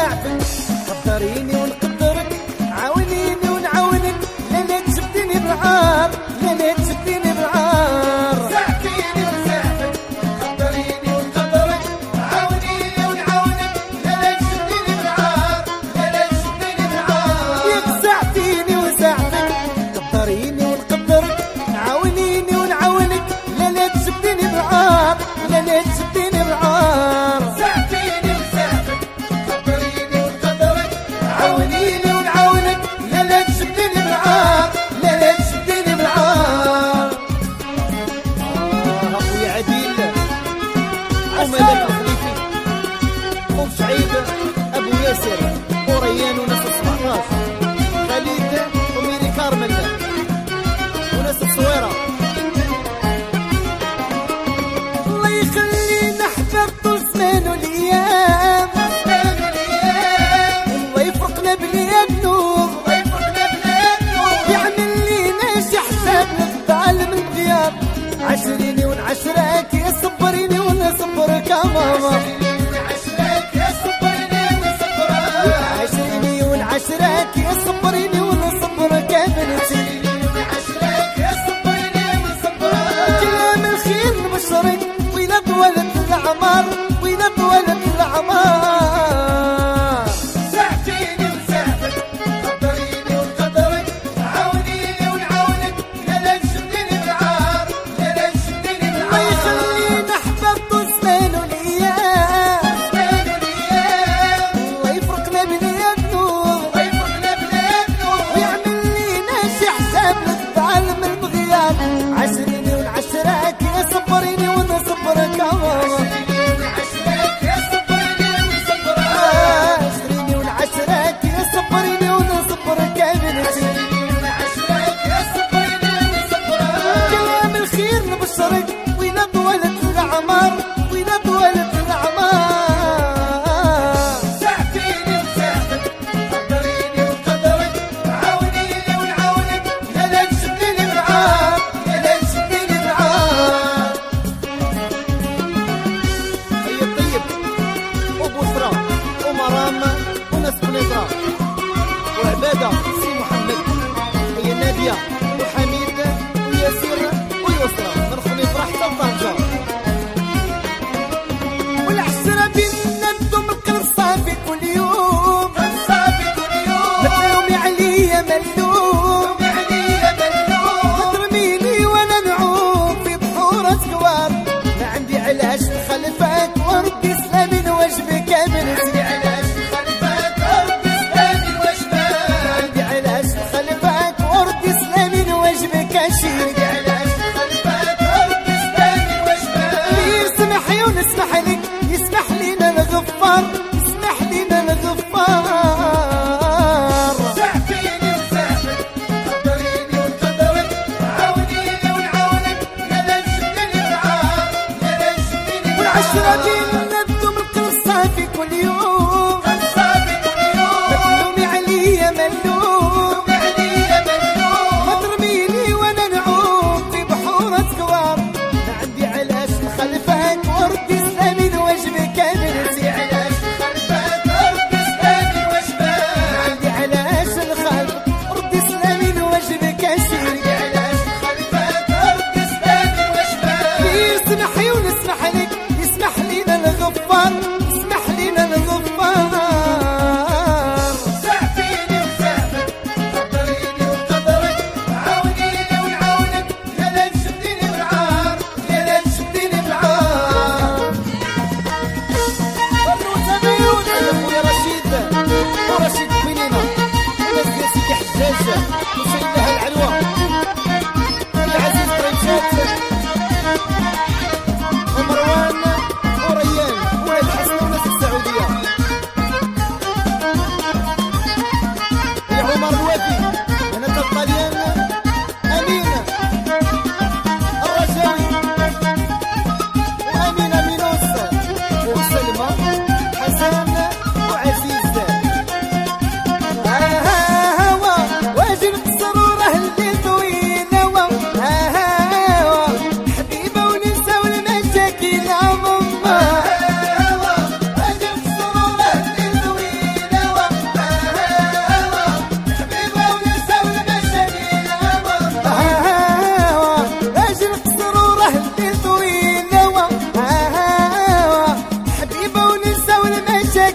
happen Puede ser. coming 一样。سراجين ندم القصافي كل يوم. مدلوم عليا ملوم ما ترميني وأنا نعوم في بحورة كوام ما علاش مخلفك وردي Listen.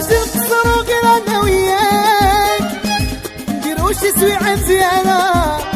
نقصر غير أنا وياك نديرو شي سويعه مزيانه وانت